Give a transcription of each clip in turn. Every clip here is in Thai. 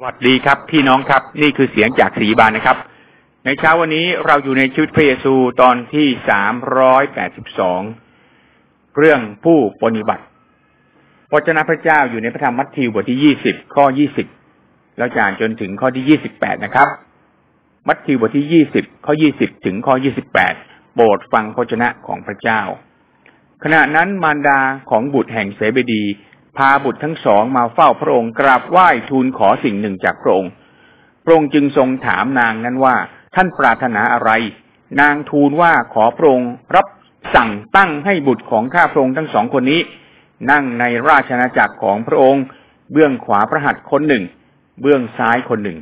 สวัสดีครับพี่น้องครับนี่คือเสียงจากสีบานนะครับ ในเช้าวันนี้เราอยู่ในชีวิตพระเยซูตอนที่สามร้อยแปดสิบสองเรื่องผู้ปฏิบัติพระเจ้าพระเจ้าอยู่ในพระธรรมมัทธิวบทที่ยี่สิบข้อยี่สิบแล้วจานจนถึงข้อที่ยี่สิบแปดนะครับ มัทธิวบทที่ยี่สิบข้อยี่สิบถึงข้อยี่สิบแปดโปรดฟังพระชนะของพระเจ้า ขณะนั้นมารดาของบุตรแห่งเสเบดี พาบุตรทั้งสองมาเฝ้าพระองค์กราบไหว้ทูลขอสิ่งหนึ่งจากพระองค์ พระองค์จึงทรงถามนางนั้นว่าท่านปรารถนาอะไร นางทูลว่าขอพระองค์รับสั่งตั้งให้บุตรของข้าพระองค์ทั้งสองคนนี้ นั่งในราชนาจักรของพระองค์ เบื้องขวาพระหัตถ์คนหนึ่ง เบื้องซ้ายคนหนึ่ง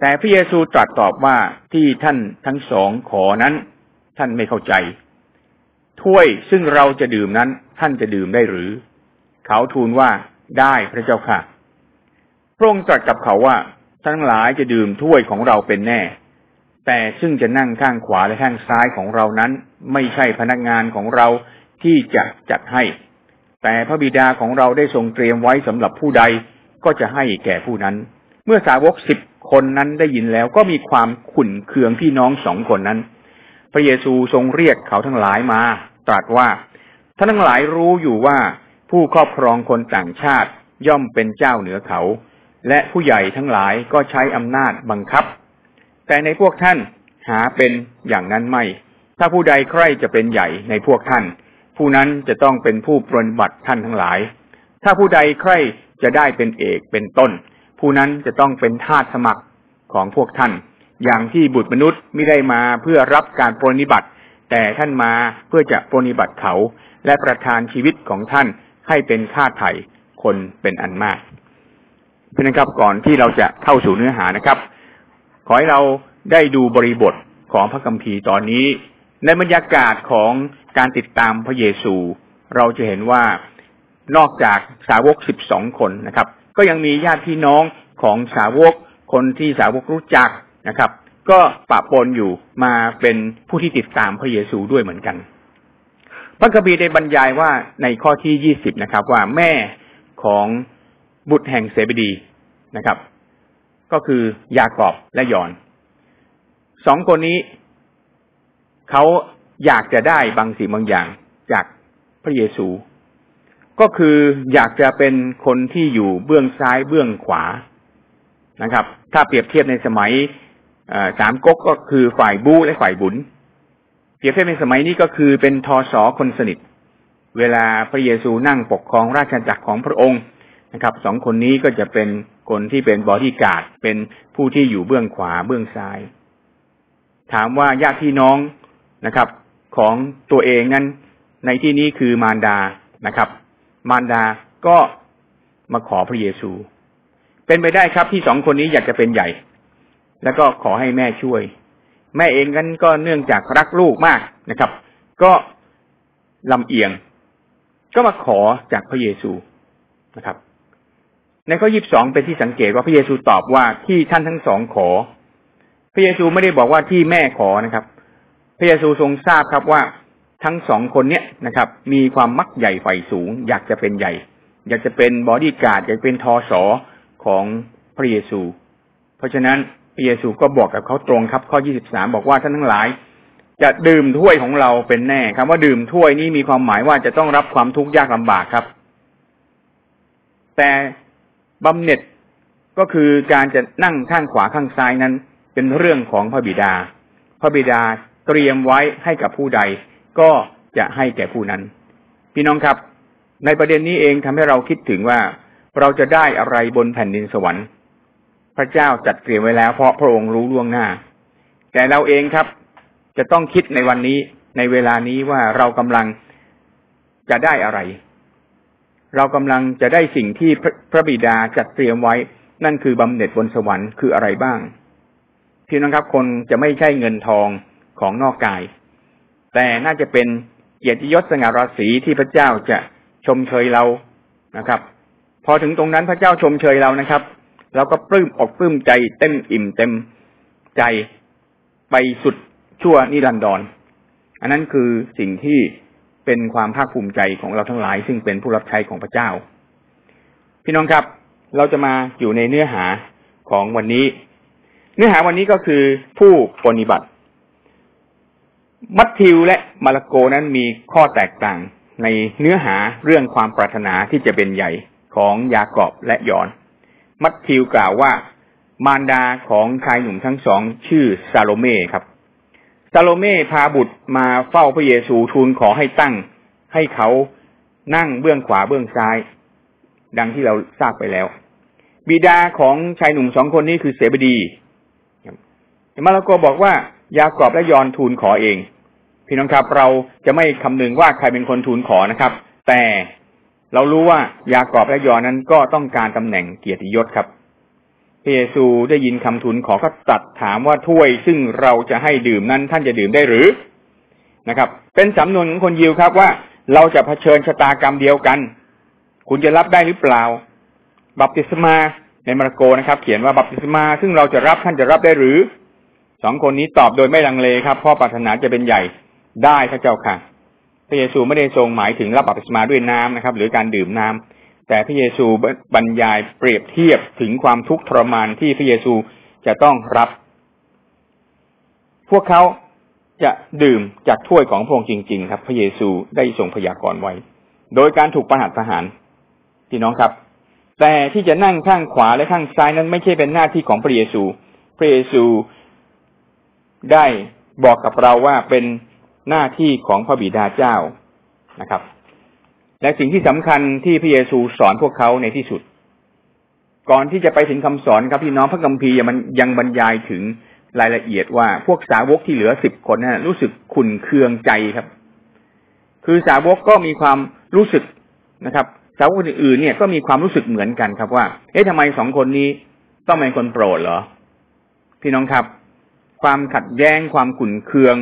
แต่พระเยซูตรัสตอบว่าที่ท่านทั้งสองขอนั้น ท่านไม่เข้าใจ ถ้วยซึ่งเราจะดื่มนั้นท่านจะดื่มได้หรือ เขาทูลว่าได้พระเจ้าค่ะ พระองค์ตรัสกับเขาว่าทั้งหลายจะดื่มถ้วยของเราเป็นแน่ แต่ซึ่งจะนั่งข้างขวาและข้างซ้ายของเรานั้น ไม่ใช่พนักงานของเราที่จะจัดให้ แต่พระบิดาของเราได้ทรงเตรียมไว้สำหรับผู้ใดก็จะให้แก่ผู้นั้น เมื่อสาวกสิบคนนั้นได้ยินแล้วก็มีความขุ่นเคืองพี่น้องสองคนนั้น พระเยซูทรงเรียกเขาทั้งหลายมา ตรัสว่าท่านทั้งหลายรู้อยู่ว่า ผู้ครอบครองคนต่างชาติย่อมเป็นเจ้าเหนือเขา และผู้ใหญ่ทั้งหลายก็ใช้อำนาจบังคับ แต่ในพวกท่านหาเป็นอย่างนั้นไม่ ถ้าผู้ใดใครจะเป็นใหญ่ในพวกท่าน ผู้นั้นจะต้องเป็นผู้ปรนบัติท่านทั้งหลาย ถ้าผู้ใดใครจะได้เป็นเอกเป็นต้น ผู้นั้นจะต้องเป็นทาสสมัครของพวกท่าน อย่างที่บุตรมนุษย์ไม่ได้มาเพื่อรับการปรนิบัติ แต่ท่านมาเพื่อจะปรนิบัติเขาและประทานชีวิตของท่าน ให้เป็นค่าไถ่คนเป็นอันมาก เพื่อนครับก่อนที่เราจะเข้าสู่เนื้อหานะครับ ขอให้เราได้ดูบริบทของพระคัมภีร์ตอนนี้ ในบรรยากาศของการติดตามพระเยซู เราจะเห็นว่านอกจากสาวกสิบสองคนนะครับ ก็ยังมีญาติพี่น้องของสาวกคนที่สาวกรู้จักนะครับ ก็ปะปนอยู่มาเป็นผู้ที่ติดตามพระเยซูด้วยเหมือนกัน พระคัมภีร์ได้บรรยายว่าในข้อที่ยี่สิบนะครับ ว่าแม่ของบุตรแห่งเซบดีนะครับ ก็คือยากอบและยอนสองคนนี้เขาอยากจะได้บางสิ่งบางอย่างจากพระเยซู ก็คืออยากจะเป็นคนที่อยู่เบื้องซ้ายเบื้องขวานะครับ ถ้าเปรียบเทียบในสมัยสามก๊กก็คือฝ่ายบู๊และฝ่ายบุ๋น เทียบในสมัยนี้ก็คือเป็นทอสอคนสนิท เวลาพระเยซูนั่งปกครองราชอาณาจักรของพระองค์นะครับสองคนนี้ก็จะเป็นคนที่เป็นบอดี้การ์ดเป็นผู้ที่อยู่เบื้องขวาเบื้องซ้าย ถามว่าญาติพี่น้องนะครับ ของตัวเองนั้นในที่นี้คือมารดานะครับ มารดาก็มาขอพระเยซู เป็นไปได้ครับที่สองคนนี้อยากจะเป็นใหญ่ แล้วก็ขอให้แม่ช่วย แม่เองกันก็เนื่องจากรักลูกมากนะครับ ก็ลำเอียง ก็มาขอจากพระเยซูนะครับ ในข้อยีิบสองเป็นที่สังเกตว่าพระเยซูตอบว่าที่ท่านทั้งสองขอ พระเยซูไม่ได้บอกว่าที่แม่ขอนะครับ พระเยซูทรงทราบครับว่าทั้งสองคนเนี้ยนะครับ มีความมักใหญ่ไฟสูง อยากจะเป็นใหญ่ อยากจะเป็นบอดี้การ์ดอยากเป็นทอสอของพระเยซู เพราะฉะนั้น พระเยซูก็บอกกับเขาตรงครับ ข้อ23บอกว่าท่านทั้งหลาย จะดื่มถ้วยของเราเป็นแน่คำว่าดื่มถ้วยนี้มีความหมายว่าจะต้องรับความทุกข์ยากลำบากครับ แต่บำเหน็จก็คือการจะนั่งข้างขวาข้างซ้ายนั้น เป็นเรื่องของพระบิดา พระบิดาเตรียมไว้ให้กับผู้ใด ก็จะให้แก่ผู้นั้น พี่น้องครับ ในประเด็นนี้เองทำให้เราคิดถึงว่าเราจะได้อะไรบนแผ่นดินสวรรค์ พระเจ้าจัดเตรียมไว้แล้ว เพราะพระองค์รู้ล่วงหน้า แต่เราเองครับ จะต้องคิดในวันนี้ในเวลานี้ว่าเรากำลังจะได้อะไร เรากำลังจะได้สิ่งที่พระบิดาจัดเตรียมไว้ นั่นคือบำเหน็จบนสวรรค์คืออะไรบ้างพี่น้องครับคนจะไม่ใช่เงินทองของนอกกาย แต่น่าจะเป็นเกียรติยศสง่าราศีที่พระเจ้าจะชมเชยเรานะครับ พอถึงตรงนั้นพระเจ้าชมเชยเรานะครับ เราก็ปลื้มอกปลื้มใจเต็มอิ่มเต็มใจไปสุดชั่วนิรันดรอันนั้นคือสิ่งที่เป็นความภาคภูมิใจของเราทั้งหลาย ซึ่งเป็นผู้รับใช้ของพระเจ้า พี่น้องครับ เราจะมาอยู่ในเนื้อหาของวันนี้ เนื้อหาวันนี้ก็คือผู้ปฏิบัติ มัทธิวและมาระโกนั้นมีข้อแตกต่างในเนื้อหาเรื่องความปรารถนาที่จะเป็นใหญ่ของยากอบและยอน มัทธิวกล่าวว่ามารดาของชายหนุ่มทั้งสองชื่อซาโลเม่ครับซาโลเม่พาบุตรมาเฝ้าพระเยซูทูลขอให้ตั้ง ให้เขานั่งเบื้องขวาเบื้องซ้าย ดังที่เราทราบไปแล้ว บิดาของชายหนุ่มสองคนนี้คือเสบดีมาระโกบอกว่ายากอบและยอนทูลขอเอง พี่น้องครับเราจะไม่คำนึงว่าใครเป็นคนทูลขอนะครับ แต่ เรารู้ว่ายากอบและยอนนั้นก็ต้องการตำแหน่งเกียรติยศครับพระเยซูได้ยินคำทูลขอก็ตัดถามว่าถ้วยซึ่งเราจะให้ดื่มนั้นท่านจะดื่มได้หรือนะครับ เป็นสำนวนของคนยิวครับว่าเราจะเผชิญชะตากรรมเดียวกัน คุณจะรับได้หรือเปล่า บัพติศมาในมาระโกนะครับ เขียนว่าบัพติศมาซึ่งเราจะรับท่านจะรับได้หรือสองคนนี้ตอบโดยไม่ลังเลครับเพราะปรารถนาจะเป็นใหญ่ได้พระเจ้าค่ะ พระเยซูไม่ได้ทรงหมายถึงรับบัพติศมาด้วยน้ำนะครับ หรือการดื่มน้ำแต่พระเยซูบรรยายเปรียบเทียบถึงความทุกข์ทรมานที่พระเยซูจะต้องรับ พวกเขาจะดื่มจากถ้วยของพระองค์จริง ๆ ครับ พระเยซูได้ทรงพยากรณ์ไว้ โดยการถูกประหารทหารพี่น้องครับ แต่ที่จะนั่งข้างขวาและข้างซ้ายนั้นไม่ใช่เป็นหน้าที่ของพระเยซู พระเยซูได้บอกกับเราว่าเป็น หน้าที่ของพระบิดาเจ้านะครับ และสิ่งที่สำคัญที่พระเยซูสอนพวกเขาในที่สุด ก่อนที่จะไปถึงคำสอนครับพี่น้องพระกัมภีร์ยังยังบรรยายถึงรายละเอียดว่าพวกสาวกที่เหลือสิบคนนะรู้สึกขุนเคืองใจครับ คือสาวกก็มีความรู้สึกนะครับ สาวกอื่นๆเนี่ยก็มีความรู้สึกเหมือนกันครับว่า เอ๊ะทำไมสองคนนี้ต้องเป็นคนโปรดเหรอ พี่น้องครับ ความขัดแย้งความขุนเคือง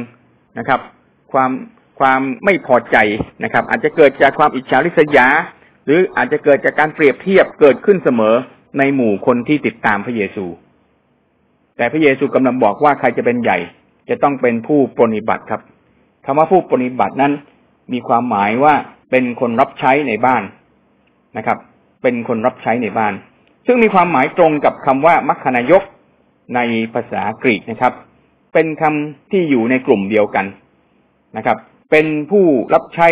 นะครับ ความความไม่พอใจนะครับ อาจจะเกิดจากความอิจฉาริษยา หรืออาจจะเกิดจากการเปรียบเทียบเกิดขึ้นเสมอในหมู่คนที่ติดตามพระเยซู แต่พระเยซูกำลังบอกว่าใครจะเป็นใหญ่ จะต้องเป็นผู้ปฏิบัติครับคำว่าผู้ปฏิบัตินั้นมีความหมายว่าเป็นคนรับใช้ในบ้านนะครับ เป็นคนรับใช้ในบ้าน ซึ่งมีความหมายตรงกับคำว่ามัคคณายกในภาษากรีกนะครับ เป็นคำที่อยู่ในกลุ่มเดียวกัน นะครับ เป็นผู้รับใช้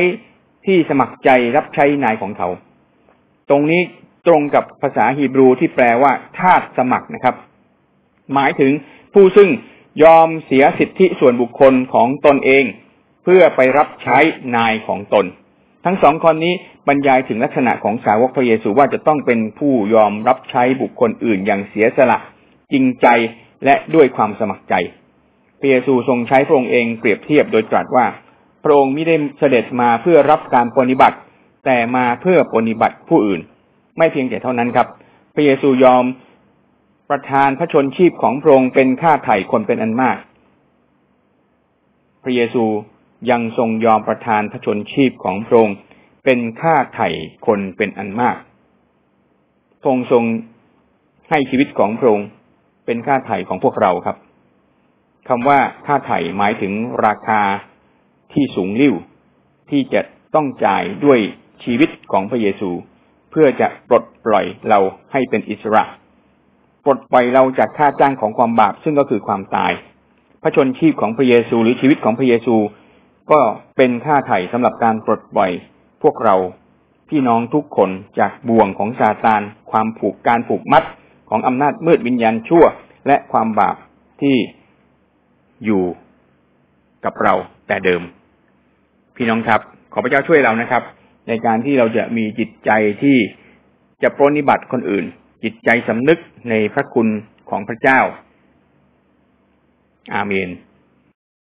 ที่สมัครใจรับใช้นายของเขา ตรงนี้ตรงกับภาษาฮีบรูที่แปลว่าทาสสมัครนะครับ หมายถึงผู้ซึ่งยอมเสียสิทธิส่วนบุคคลของตนเอง เพื่อไปรับใช้นายของตน ทั้งสองคนนี้บรรยายถึงลักษณะของสาวกพระเยซูว่าจะต้องเป็นผู้ยอมรับใช้บุคคลอื่นอย่างเสียสละ จริงใจและด้วยความสมัครใจ พระเยซูทรงใช้พระองค์เองเปรียบเทียบโดยตรัสว่า พระองค์ไม่ได้เสด็จมาเพื่อรับการปฏิบัติ แต่มาเพื่อปฏิบัติผู้อื่น ไม่เพียงแต่เท่านั้นครับ พระเยซูยอมประทานพระชนชีพของพระองค์เป็นค่าไถ่คนเป็นอันมาก พระเยซูยังทรงยอมประทานพระชนชีพของพระองค์เป็นค่าไถ่คนเป็นอันมากพระองค์ทรงให้ชีวิตของพระองค์เป็นค่าไถ่ของพวกเราครับ คำว่าค่าไถ่หมายถึงราคาที่สูงลิ่วที่จะต้องจ่ายด้วยชีวิตของพระเยซู เพื่อจะปลดปล่อยเราให้เป็นอิสระ ปลดปล่อยเราจากค่าจ้างของความบาปซึ่งก็คือความตาย พระชนชีพของพระเยซูหรือชีวิตของพระเยซู ก็เป็นค่าไถ่สำหรับการปลดปล่อยพวกเราพี่น้องทุกคนจากบ่วงของซาตาน ความผูกการผูกมัดของอำนาจมืดวิญญาณชั่ว และความบาปที่ อยู่กับเราแต่เดิม พี่น้องครับ ขอพระเจ้าช่วยเรานะครับ ในการที่เราจะมีจิตใจที่จะปรนิบัติคนอื่น จิตใจสำนึกในพระคุณของพระเจ้า อาเมน